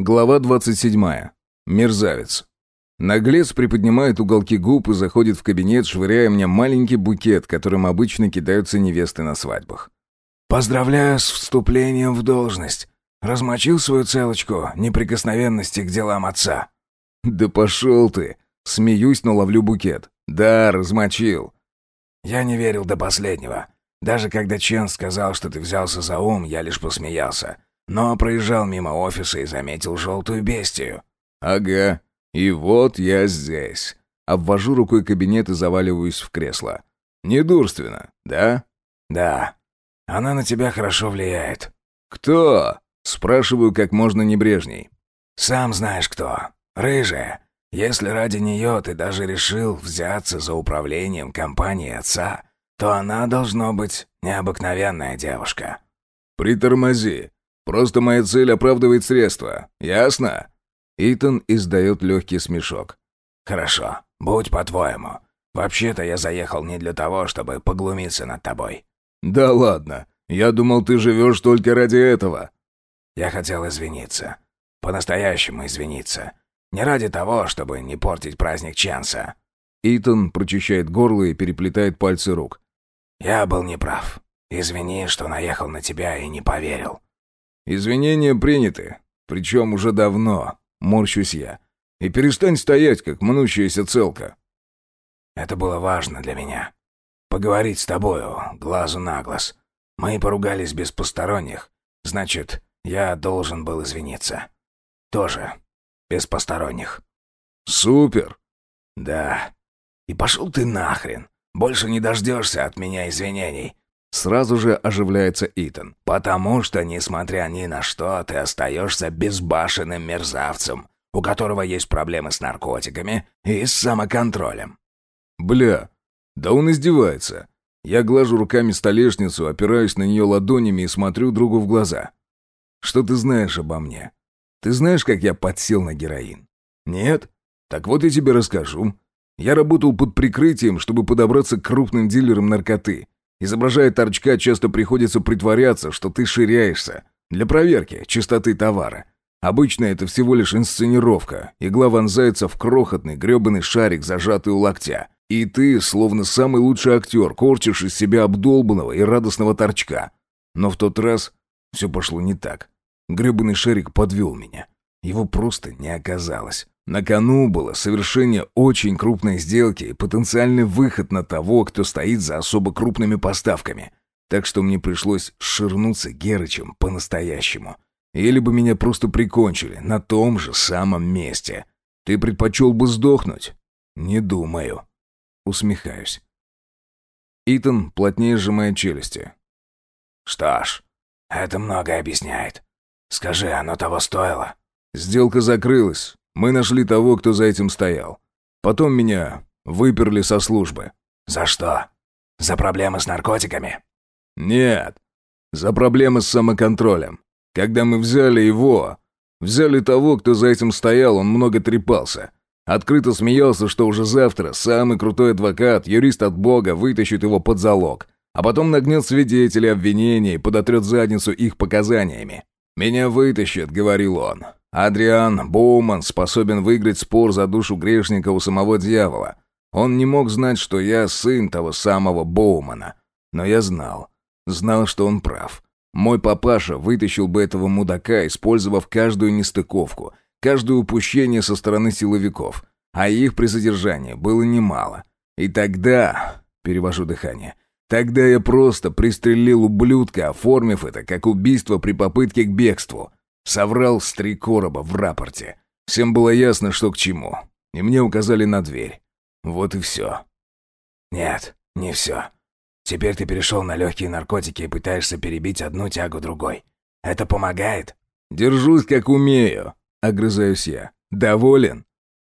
Глава 27. Мерзавец. Наглец приподнимает уголки губ и заходит в кабинет, швыряя мне маленький букет, которым обычно кидаются невесты на свадьбах. «Поздравляю с вступлением в должность. Размочил свою целочку неприкосновенности к делам отца». «Да пошел ты!» Смеюсь, но ловлю букет. «Да, размочил». «Я не верил до последнего. Даже когда Чен сказал, что ты взялся за ум, я лишь посмеялся. Но проезжал мимо офиса и заметил желтую бестию». «Ага. И вот я здесь». Обвожу рукой кабинет и заваливаюсь в кресло. «Недурственно, да?» «Да. Она на тебя хорошо влияет». «Кто?» Спрашиваю как можно небрежней. «Сам знаешь кто. Рыжая. Если ради нее ты даже решил взяться за управлением компанией отца, то она должно быть необыкновенная девушка». «Притормози. Просто моя цель оправдывает средства. Ясно?» Итан издает легкий смешок. «Хорошо. Будь по-твоему. Вообще-то я заехал не для того, чтобы поглумиться над тобой». «Да ладно. Я думал, ты живешь только ради этого». Я хотел извиниться. По-настоящему извиниться. Не ради того, чтобы не портить праздник Чанса. Итан прочищает горло и переплетает пальцы рук. Я был неправ. Извини, что наехал на тебя и не поверил. Извинения приняты. Причем уже давно. Морщусь я. И перестань стоять, как мнущаяся целка. Это было важно для меня. Поговорить с тобою, глазу на глаз. Мы поругались без посторонних. Значит, я должен был извиниться. Тоже. Без посторонних. Супер. Да. И пошел ты нахрен. Больше не дождешься от меня извинений. Сразу же оживляется Итан. «Потому что, несмотря ни на что, ты остаешься безбашенным мерзавцем, у которого есть проблемы с наркотиками и с самоконтролем». «Бля, да он издевается. Я глажу руками столешницу, опираюсь на нее ладонями и смотрю другу в глаза. Что ты знаешь обо мне? Ты знаешь, как я подсел на героин? Нет? Так вот я тебе расскажу. Я работал под прикрытием, чтобы подобраться к крупным дилерам наркоты. Изображая торчка, часто приходится притворяться, что ты ширяешься. Для проверки чистоты товара. Обычно это всего лишь инсценировка. Игла вонзается в крохотный гребаный шарик, зажатый у локтя. И ты, словно самый лучший актер, корчишь из себя обдолбанного и радостного торчка. Но в тот раз все пошло не так. Гребаный шарик подвел меня. Его просто не оказалось. На кону было совершение очень крупной сделки и потенциальный выход на того, кто стоит за особо крупными поставками. Так что мне пришлось ширнуться Герычем по-настоящему. Или бы меня просто прикончили на том же самом месте. Ты предпочел бы сдохнуть? Не думаю. Усмехаюсь. Итан плотнее сжимает челюсти. Что ж, это многое объясняет. Скажи, оно того стоило? Сделка закрылась. Мы нашли того, кто за этим стоял. Потом меня выперли со службы. За что? За проблемы с наркотиками? Нет. За проблемы с самоконтролем. Когда мы взяли его, взяли того, кто за этим стоял, он много трепался. Открыто смеялся, что уже завтра самый крутой адвокат, юрист от бога, вытащит его под залог а потом нагнет свидетелей обвинений и подотрет задницу их показаниями. «Меня вытащат», — говорил он. Адриан Боуман способен выиграть спор за душу грешника у самого дьявола. Он не мог знать, что я сын того самого Боумана. Но я знал. Знал, что он прав. Мой папаша вытащил бы этого мудака, использовав каждую нестыковку, каждое упущение со стороны силовиков. А их при задержании было немало. И тогда... Перевожу дыхание. Тогда я просто пристрелил ублюдка, оформив это как убийство при попытке к бегству. Соврал с три короба в рапорте. Всем было ясно, что к чему. И мне указали на дверь. Вот и все. Нет, не все. Теперь ты перешел на легкие наркотики и пытаешься перебить одну тягу другой. Это помогает? Держусь как умею, огрызаюсь я. Доволен?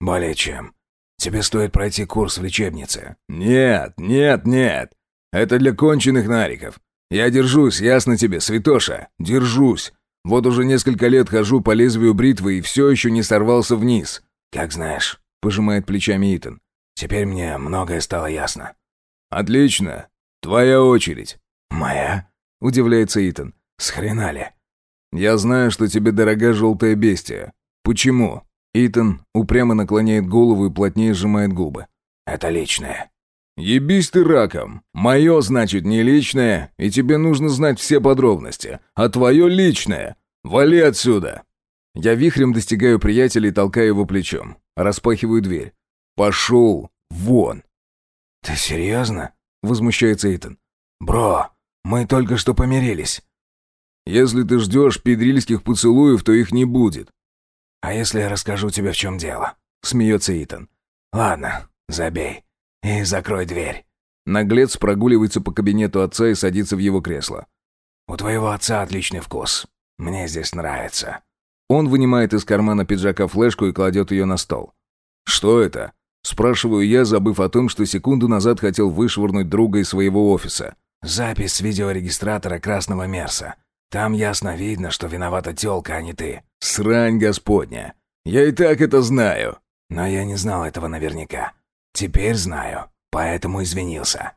Более чем. Тебе стоит пройти курс в лечебнице. Нет, нет, нет. Это для конченых нариков. Я держусь, ясно тебе, святоша, держусь. Вот уже несколько лет хожу по лезвию бритвы и все еще не сорвался вниз. Как знаешь, пожимает плечами Итан. Теперь мне многое стало ясно. Отлично. Твоя очередь. Моя? Удивляется Итан. С хрена ли? Я знаю, что тебе дорога желтая бестия. Почему?» Итан упрямо наклоняет голову и плотнее сжимает губы. «Это личное». «Ебись ты раком. Мое, значит, не личное, и тебе нужно знать все подробности. А твое личное. Вали отсюда!» Я вихрем достигаю приятеля и толкаю его плечом. Распахиваю дверь. «Пошел вон!» «Ты серьезно?» — возмущается Итан. «Бро, мы только что помирились». «Если ты ждешь педрильских поцелуев, то их не будет». «А если я расскажу тебе, в чем дело?» — смеется Итан. «Ладно, забей. И закрой дверь». Наглец прогуливается по кабинету отца и садится в его кресло. «У твоего отца отличный вкус. Мне здесь нравится». Он вынимает из кармана пиджака флешку и кладет ее на стол. «Что это?» Спрашиваю я, забыв о том, что секунду назад хотел вышвырнуть друга из своего офиса. «Запись с видеорегистратора красного Мерса. Там ясно видно, что виновата тёлка, а не ты». «Срань господня! Я и так это знаю!» «Но я не знал этого наверняка. Теперь знаю, поэтому извинился».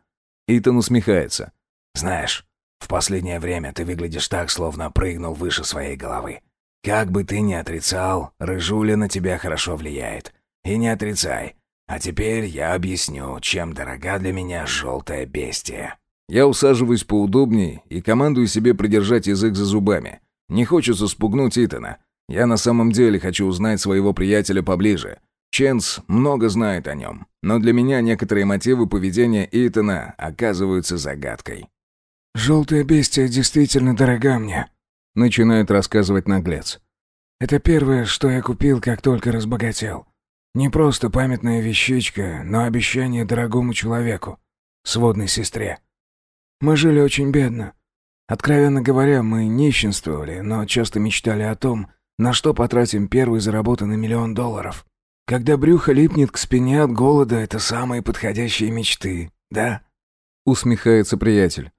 Итан усмехается. «Знаешь, в последнее время ты выглядишь так, словно прыгнул выше своей головы. Как бы ты ни отрицал, рыжуля на тебя хорошо влияет. И не отрицай. А теперь я объясню, чем дорога для меня желтая бестия». Я усаживаюсь поудобнее и командую себе придержать язык за зубами. Не хочется спугнуть Итана. Я на самом деле хочу узнать своего приятеля поближе. Ченс много знает о нем, но для меня некоторые мотивы поведения Итана оказываются загадкой. «Желтая бестия действительно дорога мне», — начинает рассказывать наглец. «Это первое, что я купил, как только разбогател. Не просто памятная вещичка, но обещание дорогому человеку, сводной сестре. Мы жили очень бедно. Откровенно говоря, мы нищенствовали, но часто мечтали о том, на что потратим первый заработанный миллион долларов. Когда брюхо липнет к спине от голода, это самые подходящие мечты, да?» Усмехается приятель.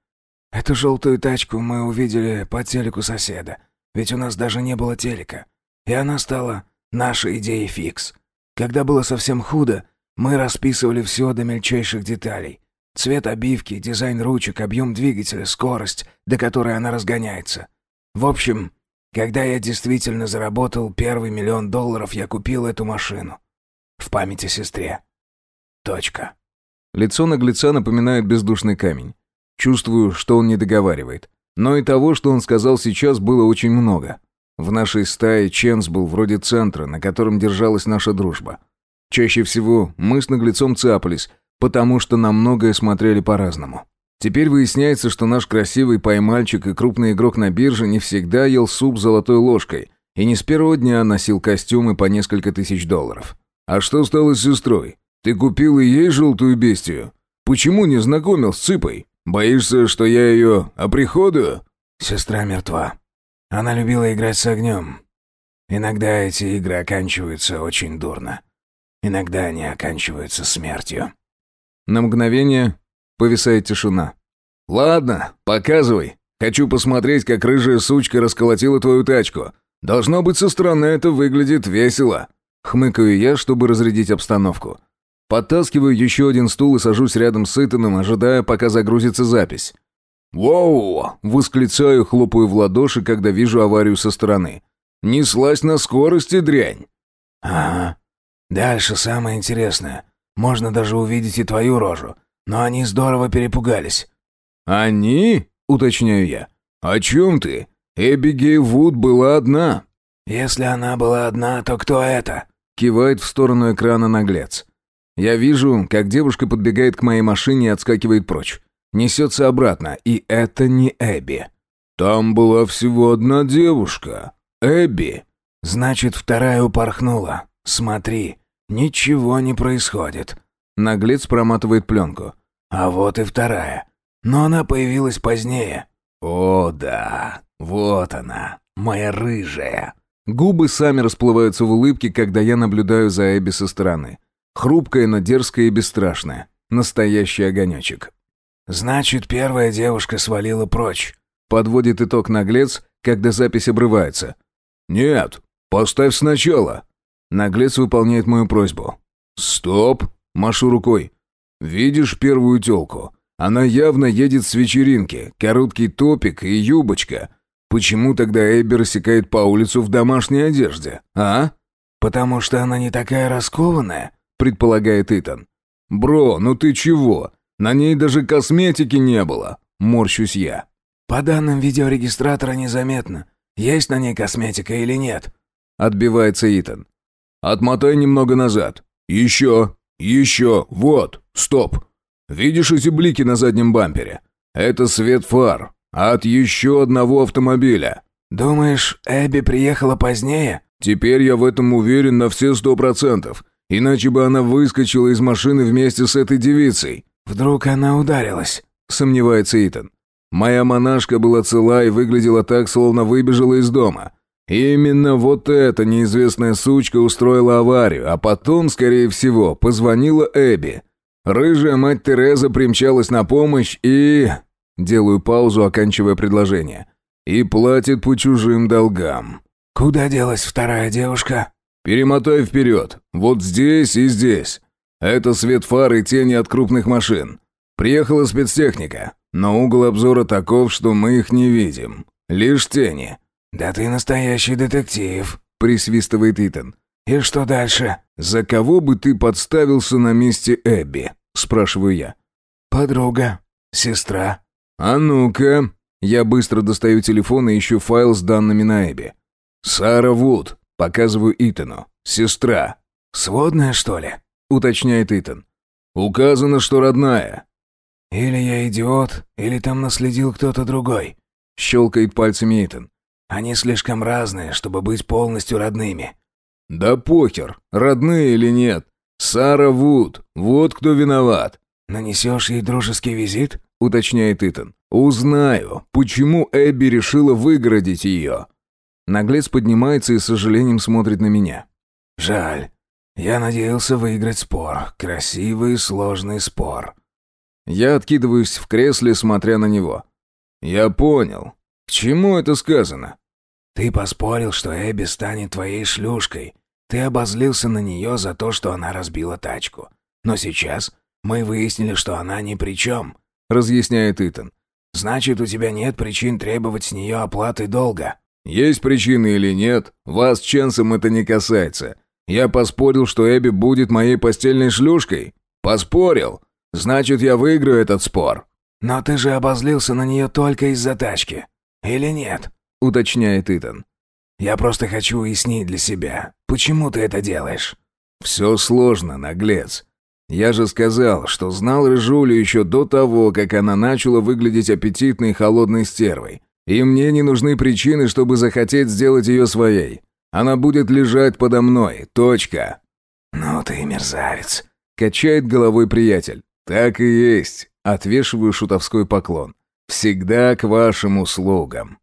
«Эту желтую тачку мы увидели по телеку соседа, ведь у нас даже не было телека. И она стала нашей идеей фикс. Когда было совсем худо, мы расписывали все до мельчайших деталей. Цвет обивки, дизайн ручек, объем двигателя, скорость, до которой она разгоняется. В общем, когда я действительно заработал первый миллион долларов, я купил эту машину. В памяти сестре. Точка. Лицо наглеца напоминает бездушный камень. Чувствую, что он не договаривает. Но и того, что он сказал сейчас, было очень много. В нашей стае Ченс был вроде центра, на котором держалась наша дружба. Чаще всего мы с наглецом цапались, потому что на многое смотрели по-разному. Теперь выясняется, что наш красивый поймальчик и крупный игрок на бирже не всегда ел суп золотой ложкой и не с первого дня носил костюмы по несколько тысяч долларов. «А что стало с сестрой? Ты купил и ей желтую бестию? Почему не знакомил с Цыпой? Боишься, что я ее оприходую?» «Сестра мертва», она любила играть с огнем. Иногда эти игры оканчиваются очень дурно. Иногда они оканчиваются смертью. На мгновение повисает тишина. «Ладно, показывай. Хочу посмотреть, как рыжая сучка расколотила твою тачку. Должно быть, со стороны это выглядит весело». Хмыкаю я, чтобы разрядить обстановку. Подтаскиваю еще один стул и сажусь рядом с Итаном, ожидая, пока загрузится запись. «Воу!» — восклицаю, хлопаю в ладоши, когда вижу аварию со стороны. «Неслась на скорости, дрянь!» «Ага. Дальше самое интересное. Можно даже увидеть и твою рожу. Но они здорово перепугались». «Они?» — уточняю я. «О чем ты? Эбигейл Вуд была одна». «Если она была одна, то кто это?» — кивает в сторону экрана наглец. Я вижу, как девушка подбегает к моей машине и отскакивает прочь. Несется обратно, и это не Эбби. Там была всего одна девушка. Эбби. Значит, вторая упорхнула. Смотри, ничего не происходит. Наглец проматывает пленку. А вот и вторая. Но она появилась позднее. О, да. Вот она, моя рыжая. Губы сами расплываются в улыбке, когда я наблюдаю за Эбби со стороны. Хрупкая, но дерзкая и бесстрашная. Настоящий огонечек. «Значит, первая девушка свалила прочь», — подводит итог наглец, когда запись обрывается. «Нет, поставь сначала». Наглец выполняет мою просьбу. «Стоп!» — машу рукой. «Видишь первую тёлку? Она явно едет с вечеринки, короткий топик и юбочка. Почему тогда Эбби рассекает по улицу в домашней одежде, а?» «Потому что она не такая раскованная», — предполагает Итан. «Бро, ну ты чего? На ней даже косметики не было!» Морщусь я. «По данным видеорегистратора незаметно, есть на ней косметика или нет?» Отбивается Итан. «Отмотай немного назад. Еще, еще, вот, стоп. Видишь эти блики на заднем бампере? Это свет фар от еще одного автомобиля». «Думаешь, Эбби приехала позднее?» «Теперь я в этом уверен на все сто процентов. Иначе бы она выскочила из машины вместе с этой девицей. Вдруг она ударилась? Сомневается Итан. Моя монашка была цела и выглядела так, словно выбежала из дома. И именно вот эта неизвестная сучка устроила аварию, а потом, скорее всего, позвонила Эбби. Рыжая мать Тереза примчалась на помощь и... Делаю паузу, оканчивая предложение. И платит по чужим долгам. «Куда делась вторая девушка?» Перемотай вперед. Вот здесь и здесь. Это свет фар и тени от крупных машин. Приехала спецтехника, но угол обзора таков, что мы их не видим. Лишь тени. «Да ты настоящий детектив», — присвистывает Итан. «И что дальше?» «За кого бы ты подставился на месте Эбби?» — спрашиваю я. «Подруга. Сестра». «А ну-ка». Я быстро достаю телефон и ищу файл с данными на Эбби. «Сара Вуд. Показываю Итану. Сестра. Сводная, что ли? Уточняет Итан. Указано, что родная. Или я идиот, или там наследил кто-то другой. Щелкает пальцами Итан. Они слишком разные, чтобы быть полностью родными. Да похер, родные или нет. Сара Вуд, вот кто виноват. Нанесешь ей дружеский визит? Уточняет Итан. Узнаю, почему Эбби решила выгородить ее. Наглец поднимается и с сожалением смотрит на меня. «Жаль. Я надеялся выиграть спор. Красивый и сложный спор». Я откидываюсь в кресле, смотря на него. «Я понял. К чему это сказано?» «Ты поспорил, что Эбби станет твоей шлюшкой. Ты обозлился на нее за то, что она разбила тачку. Но сейчас мы выяснили, что она ни при чем», — разъясняет Итан. «Значит, у тебя нет причин требовать с нее оплаты долга». Есть причины или нет, вас Ченсом это не касается. Я поспорил, что Эбби будет моей постельной шлюшкой. Поспорил. Значит, я выиграю этот спор. Но ты же обозлился на нее только из-за тачки. Или нет? Уточняет Итан. Я просто хочу уяснить для себя, почему ты это делаешь. Все сложно, наглец. Я же сказал, что знал Рыжулю еще до того, как она начала выглядеть аппетитной холодной стервой. И мне не нужны причины, чтобы захотеть сделать ее своей. Она будет лежать подо мной. Точка. Ну ты мерзавец. Качает головой приятель. Так и есть. Отвешиваю шутовской поклон. Всегда к вашим услугам.